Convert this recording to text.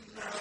إِلَّا